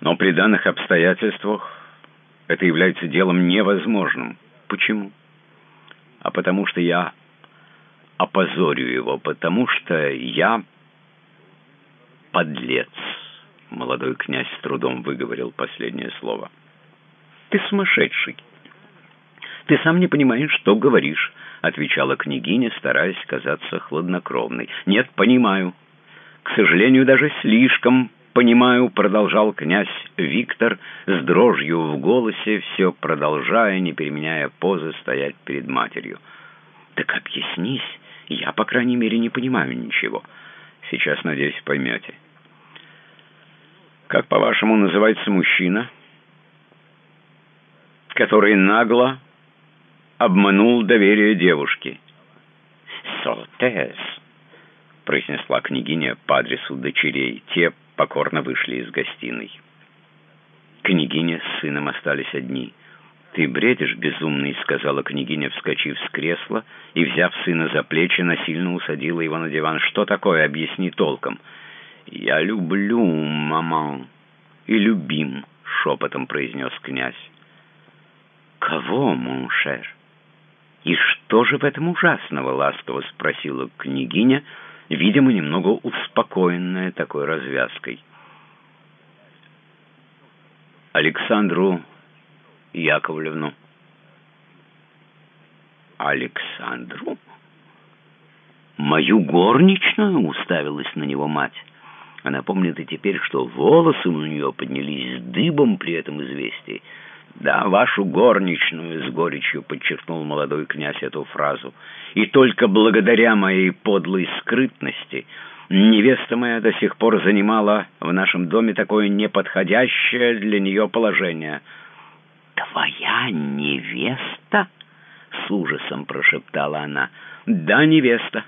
S1: Но при данных обстоятельствах это является делом невозможным. Почему? А потому что я опозорю его, потому что я подлец». Молодой князь с трудом выговорил последнее слово. «Ты сумасшедший!» «Ты сам не понимаешь, что говоришь», — отвечала княгиня, стараясь казаться хладнокровной. «Нет, понимаю. К сожалению, даже слишком понимаю», — продолжал князь Виктор с дрожью в голосе, все продолжая, не переменяя позы, стоять перед матерью. «Так объяснись, я, по крайней мере, не понимаю ничего. Сейчас, надеюсь, поймете». «Как, по-вашему, называется мужчина?» который нагло обманул доверие девушки. «Сотес», — произнесла княгиня по адресу дочерей. Те покорно вышли из гостиной. Княгиня с сыном остались одни. «Ты бредишь, безумный», — сказала княгиня, вскочив с кресла, и, взяв сына за плечи, насильно усадила его на диван. «Что такое? Объясни толком». «Я люблю, мама, и любим», — шепотом произнес князь. «Кого, моншер?» «И что же в этом ужасного?» — ласково спросила княгиня, видимо, немного успокоенная такой развязкой. «Александру Яковлевну». «Александру?» «Мою горничную?» — уставилась на него мать. Она помнит и теперь, что волосы у нее поднялись дыбом при этом известии. «Да, вашу горничную», — с горечью подчеркнул молодой князь эту фразу. «И только благодаря моей подлой скрытности невеста моя до сих пор занимала в нашем доме такое неподходящее для нее положение». «Твоя невеста?» — с ужасом прошептала она. «Да, невеста.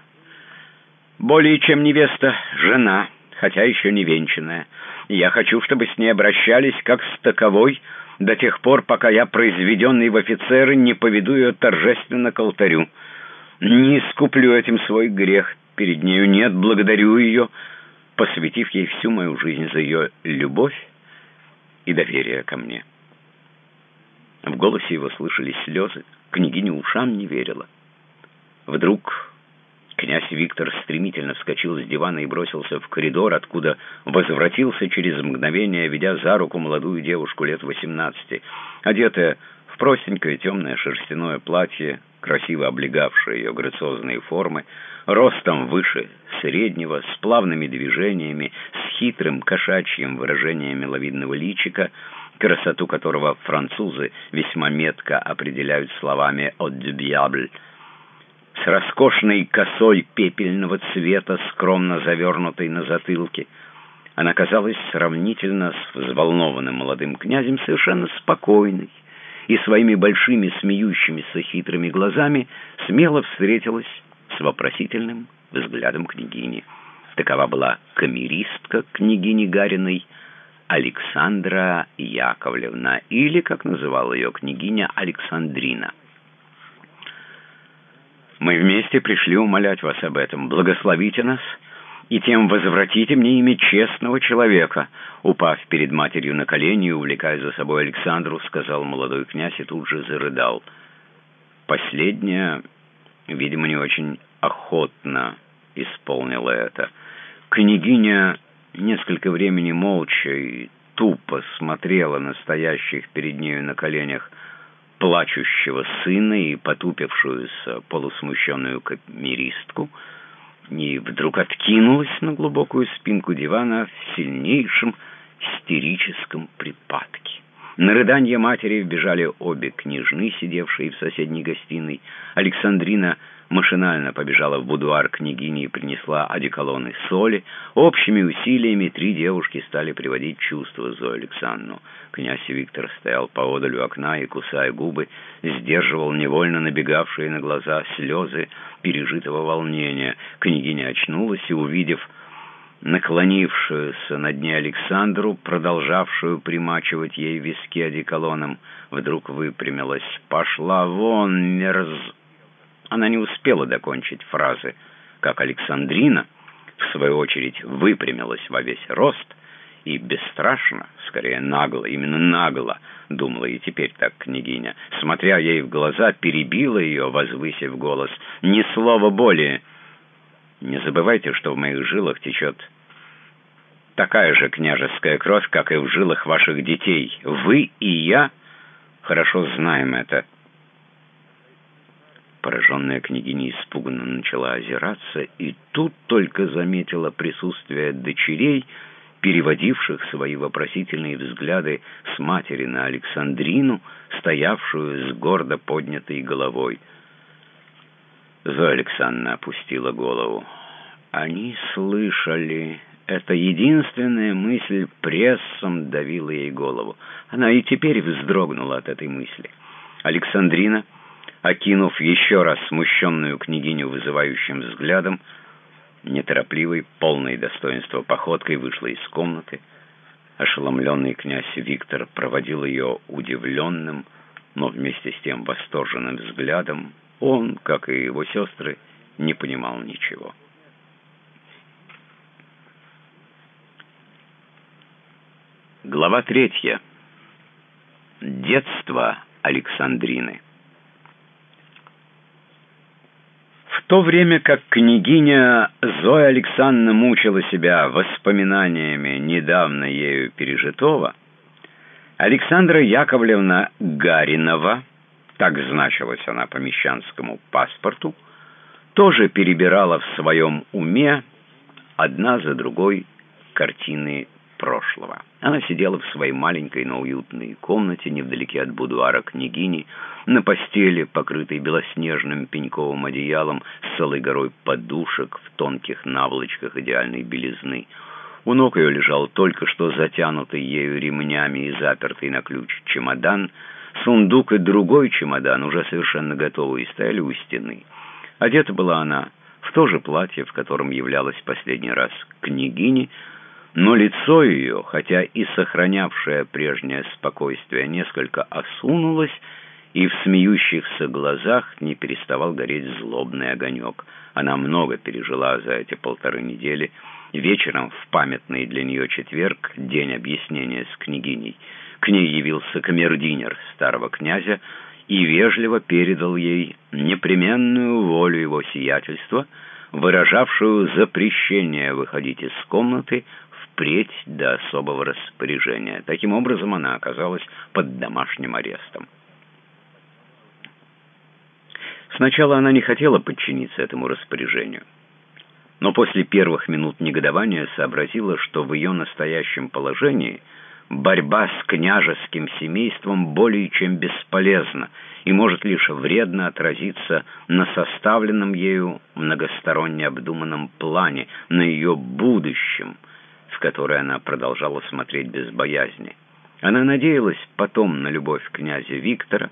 S1: Более чем невеста, жена, хотя еще не венчанная. Я хочу, чтобы с ней обращались как с таковой» до тех пор, пока я, произведенный в офицеры, не поведу ее торжественно к алтарю. Не искуплю этим свой грех перед нею, нет, благодарю ее, посвятив ей всю мою жизнь за ее любовь и доверие ко мне. В голосе его слышались слезы, княгиня ушам не верила. Вдруг Князь Виктор стремительно вскочил с дивана и бросился в коридор, откуда возвратился через мгновение, ведя за руку молодую девушку лет восемнадцати, одетая в простенькое темное шерстяное платье, красиво облегавшее ее грациозные формы, ростом выше среднего, с плавными движениями, с хитрым кошачьим выражением миловидного личика, красоту которого французы весьма метко определяют словами «от дюбьябль», с роскошной косой пепельного цвета, скромно завернутой на затылке. Она казалась сравнительно с взволнованным молодым князем совершенно спокойной и своими большими смеющимися хитрыми глазами смело встретилась с вопросительным взглядом княгини. Такова была камеристка княгини Гариной Александра Яковлевна, или, как называла ее княгиня, Александрина. Мы вместе пришли умолять вас об этом. Благословите нас и тем возвратите мне имя честного человека». Упав перед матерью на колени и увлекая за собой Александру, сказал молодой князь и тут же зарыдал. Последняя, видимо, не очень охотно исполнила это. Княгиня несколько времени молча и тупо смотрела на стоящих перед нею на коленях плачущего сына и потупившуюся полусмущенную камеристку, и вдруг откинулась на глубокую спинку дивана в сильнейшем истерическом припадке. На рыданье матери вбежали обе княжны, сидевшие в соседней гостиной. Александрина машинально побежала в будуар княгини и принесла одеколоны соли. Общими усилиями три девушки стали приводить чувство Зою Александру. Князь Виктор стоял поодаль у окна и, кусая губы, сдерживал невольно набегавшие на глаза слезы пережитого волнения. Княгиня очнулась и, увидев наклонившуюся над ней Александру, продолжавшую примачивать ей виски одеколоном, вдруг выпрямилась. «Пошла вон, мерз...» Она не успела докончить фразы, как Александрина, в свою очередь, выпрямилась во весь рост и бесстрашно, скорее нагло, именно нагло, думала и теперь так княгиня, смотря ей в глаза, перебила ее, возвысив голос, «Ни слова более!» Не забывайте, что в моих жилах течет такая же княжеская кровь, как и в жилах ваших детей. Вы и я хорошо знаем это. Пораженная княгиня испуганно начала озираться, и тут только заметила присутствие дочерей, переводивших свои вопросительные взгляды с матери на Александрину, стоявшую с гордо поднятой головой. Зоя Александровна опустила голову. Они слышали... Эта единственная мысль прессом давила ей голову. Она и теперь вздрогнула от этой мысли. Александрина окинув еще раз смущенную княгиню вызывающим взглядом, неторопливой, полной достоинства походкой вышла из комнаты. Ошеломленный князь Виктор проводил ее удивленным, но вместе с тем восторженным взглядом. Он, как и его сестры, не понимал ничего. Глава третья. Детство Александрины. В то время как княгиня Зоя Александровна мучила себя воспоминаниями недавно ею пережитого, Александра Яковлевна Гаринова, так значилась она по мещанскому паспорту, тоже перебирала в своем уме одна за другой картины прошлого. Она сидела в своей маленькой, но уютной комнате, невдалеке от будуара княгини, на постели, покрытой белоснежным пеньковым одеялом, с целой горой подушек в тонких наволочках идеальной белизны. У ног ее лежал только что затянутый ею ремнями и запертый на ключ чемодан, сундук и другой чемодан, уже совершенно готовые, стояли у стены. Одета была она в то же платье, в котором являлась последний раз княгиня, но лицо ее, хотя и сохранявшее прежнее спокойствие, несколько осунулось, и в смеющихся глазах не переставал гореть злобный огонек. Она много пережила за эти полторы недели. Вечером, в памятный для нее четверг, день объяснения с княгиней, к ней явился камердинер старого князя и вежливо передал ей непременную волю его сиятельства, выражавшую запрещение выходить из комнаты впредь до особого распоряжения. Таким образом, она оказалась под домашним арестом. Сначала она не хотела подчиниться этому распоряжению, но после первых минут негодования сообразила, что в ее настоящем положении борьба с княжеским семейством более чем бесполезна и может лишь вредно отразиться на составленном ею многосторонне обдуманном плане, на ее будущем – в который она продолжала смотреть без боязни. Она надеялась потом на любовь князя Виктора,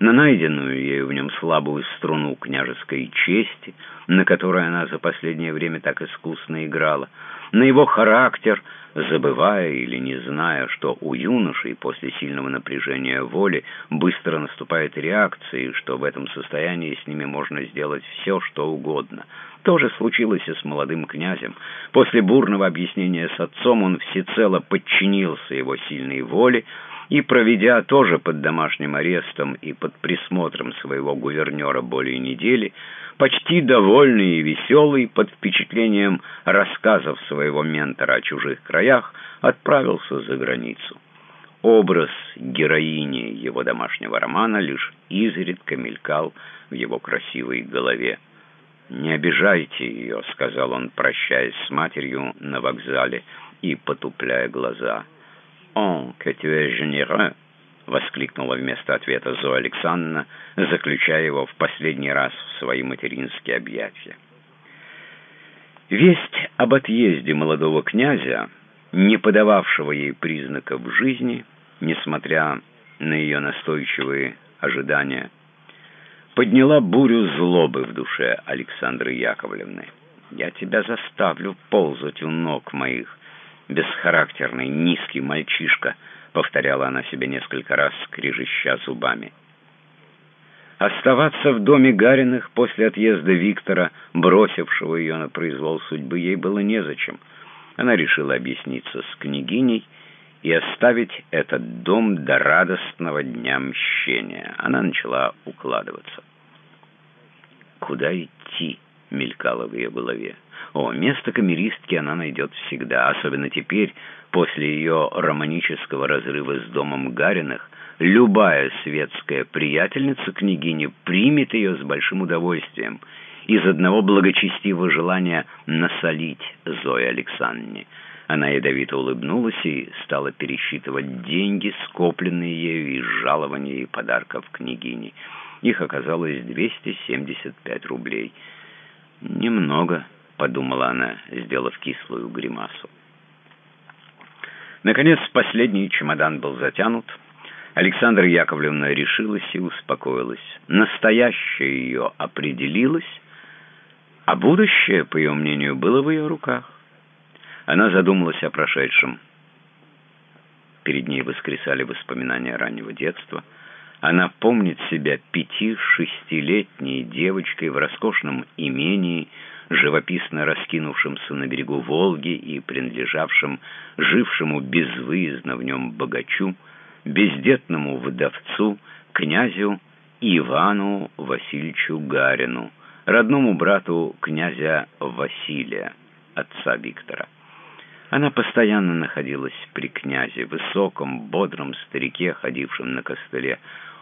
S1: на найденную ею в нем слабую струну княжеской чести, на которой она за последнее время так искусно играла, на его характер, забывая или не зная, что у юношей после сильного напряжения воли быстро наступает реакция, и что в этом состоянии с ними можно сделать все, что угодно — то же случилось и с молодым князем. После бурного объяснения с отцом он всецело подчинился его сильной воле и, проведя тоже под домашним арестом и под присмотром своего гувернера более недели, почти довольный и веселый, под впечатлением рассказов своего ментора о чужих краях, отправился за границу. образ героини его домашнего романа лишь изредка мелькал в его красивой голове. «Не обижайте ее», — сказал он, прощаясь с матерью на вокзале и потупляя глаза. «Он, que tu es généreux», — воскликнула вместо ответа Зоя Александровна, заключая его в последний раз в свои материнские объятия. Весть об отъезде молодого князя, не подававшего ей признаков жизни, несмотря на ее настойчивые ожидания, подняла бурю злобы в душе Александры Яковлевны. «Я тебя заставлю ползать у ног моих, бесхарактерный, низкий мальчишка», — повторяла она себе несколько раз, скрежеща зубами. Оставаться в доме Гариных после отъезда Виктора, бросившего ее на произвол судьбы, ей было незачем. Она решила объясниться с княгиней и оставить этот дом до радостного дня мщения. Она начала укладываться. «Куда идти?» — мелькало в ее голове. «О, место камеристки она найдет всегда, особенно теперь, после ее романического разрыва с домом Гариных. Любая светская приятельница княгини примет ее с большим удовольствием» из одного благочестивого желания насолить Зое Александровне. Она ядовито улыбнулась и стала пересчитывать деньги, скопленные ею из жалований и подарков княгини. Их оказалось 275 рублей. «Немного», — подумала она, сделав кислую гримасу. Наконец, последний чемодан был затянут. Александра Яковлевна решилась и успокоилась. Настоящее ее определилось, а будущее, по ее мнению, было в ее руках. Она задумалась о прошедшем. Перед ней воскресали воспоминания раннего детства. Она помнит себя пяти-шестилетней девочкой в роскошном имении, живописно раскинувшемся на берегу Волги и принадлежавшем жившему безвыездно в нем богачу, бездетному вдовцу, князю Ивану Васильевичу Гарину, родному брату князя Василия, отца Виктора. Она постоянно находилась при князе, высоком, бодром старике, ходившем на костыле.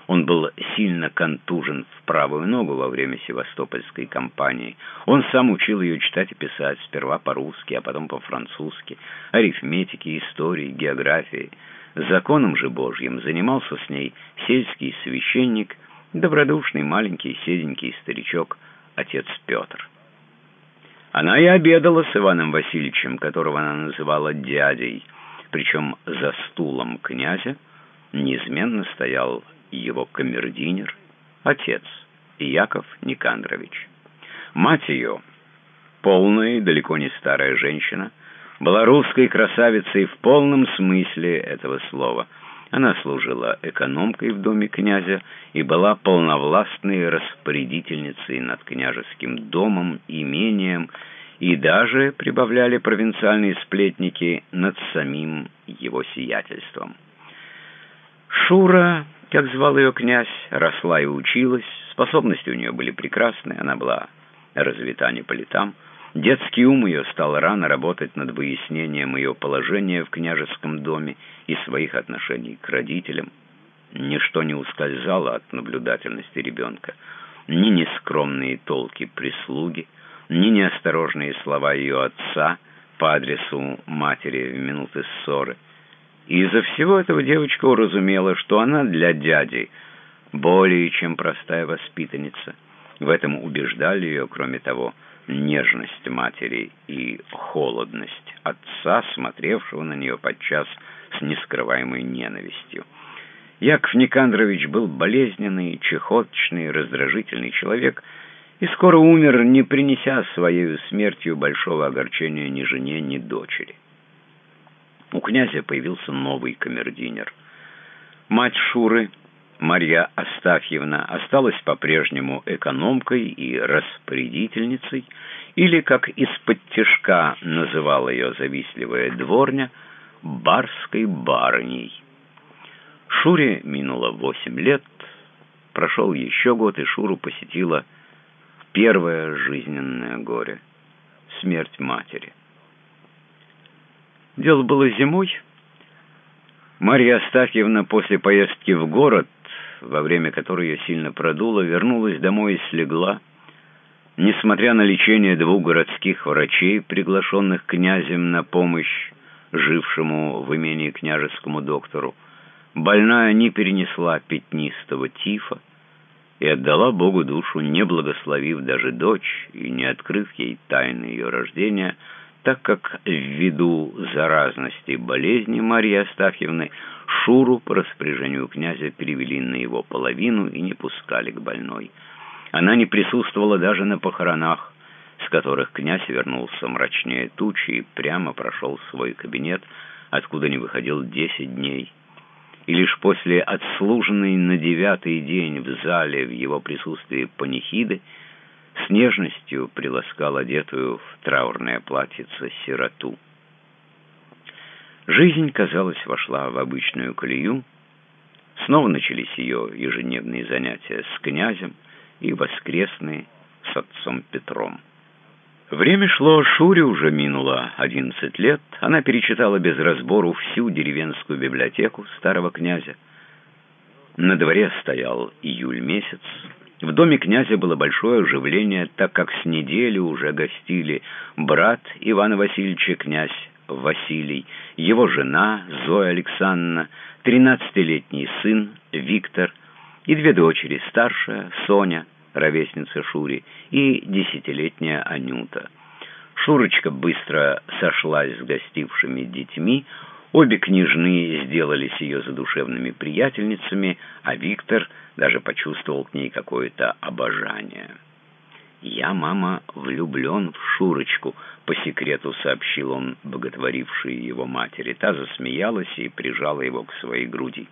S1: Он был сильно контужен в правую ногу во время севастопольской кампании. Он сам учил ее читать и писать, сперва по-русски, а потом по-французски, арифметике, истории, географии. Законом же Божьим занимался с ней сельский священник, добродушный маленький седенький старичок, отец Петр. Она и обедала с Иваном Васильевичем, которого она называла дядей, причем за стулом князя неизменно стоял его камердинер, отец Яков Никандрович. Мать ее, полная и далеко не старая женщина, была русской красавицей в полном смысле этого слова – она служила экономкой в доме князя и была полновластной распорядительницей над княжеским домом, имением, и даже, прибавляли провинциальные сплетники, над самим его сиятельством. Шура, как звал ее князь, росла и училась, способности у нее были прекрасные, она была развита не по летам, Детский ум ее стал рано работать над выяснением ее положения в княжеском доме и своих отношений к родителям. Ничто не ускользало от наблюдательности ребенка. Ни нескромные толки прислуги, ни неосторожные слова ее отца по адресу матери в минуты ссоры. И из-за всего этого девочка уразумела, что она для дяди более чем простая воспитанница. В этом убеждали ее, кроме того, нежность матери и холодность отца, смотревшего на нее подчас с нескрываемой ненавистью. Яков Никандрович был болезненный, чехоточный, раздражительный человек и скоро умер, не принеся своей смертью большого огорчения ни жене, ни дочери. У князя появился новый камердинер. Мать Шуры Марья Астафьевна осталась по-прежнему экономкой и распорядительницей, или, как из-под тяжка называла ее завистливая дворня, барской барыней. Шуре минуло восемь лет, прошел еще год, и Шуру посетила первое жизненное горе — смерть матери. Дело было зимой, Марья Астафьевна после поездки в город, во время которой ее сильно продуло, вернулась домой и слегла. Несмотря на лечение двух городских врачей, приглашенных князем на помощь жившему в имении княжескому доктору, больная не перенесла пятнистого тифа и отдала Богу душу, не благословив даже дочь и не открыв ей тайны ее рождения, так как ввиду заразности болезни Марьи Астафьевны Шуру по распоряжению князя перевели на его половину и не пускали к больной. Она не присутствовала даже на похоронах, с которых князь вернулся мрачнее тучи и прямо прошел свой кабинет, откуда не выходил десять дней. И лишь после отслуженной на девятый день в зале в его присутствии панихиды с нежностью приласкал одетую в траурное платьице сироту. Жизнь, казалось, вошла в обычную колею. Снова начались ее ежедневные занятия с князем, и воскресные с отцом Петром. Время шло, Шуре уже минуло одиннадцать лет. Она перечитала без разбору всю деревенскую библиотеку старого князя. На дворе стоял июль месяц. В доме князя было большое оживление, так как с недели уже гостили брат Ивана Васильевича, князь Василий, его жена Зоя Александровна, тринадцатилетний сын Виктор – и две дочери, старшая Соня, ровесница Шури, и десятилетняя Анюта. Шурочка быстро сошлась с гостившими детьми, обе княжны сделались ее задушевными приятельницами, а Виктор даже почувствовал к ней какое-то обожание. «Я, мама, влюблен в Шурочку», — по секрету сообщил он, боготворившей его матери. Та засмеялась и прижала его к своей груди.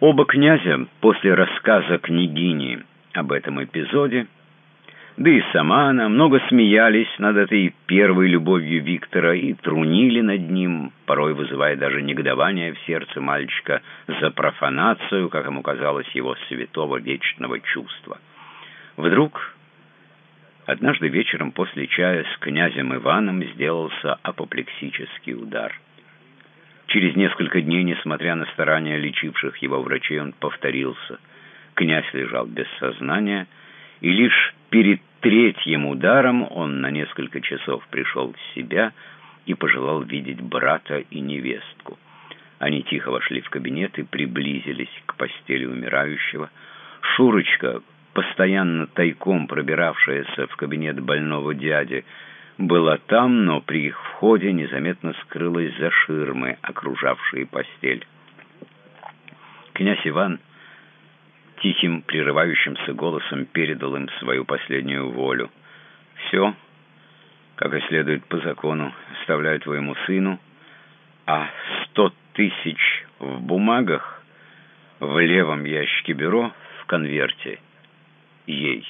S1: Оба князя после рассказа княгини об этом эпизоде, да и сама она, много смеялись над этой первой любовью Виктора и трунили над ним, порой вызывая даже негодование в сердце мальчика за профанацию, как ему казалось, его святого вечного чувства. Вдруг, однажды вечером после чая с князем Иваном сделался апоплексический удар — Через несколько дней, несмотря на старания лечивших его врачей, он повторился. Князь лежал без сознания, и лишь перед третьим ударом он на несколько часов пришел в себя и пожелал видеть брата и невестку. Они тихо вошли в кабинет и приблизились к постели умирающего. Шурочка, постоянно тайком пробиравшаяся в кабинет больного дяди, была там, но при их входе незаметно скрылась за ширмы, окружавшие постель. Князь Иван тихим, прерывающимся голосом передал им свою последнюю волю. «Все, как и следует по закону, оставляю твоему сыну, а сто тысяч в бумагах в левом ящике бюро в конверте ей».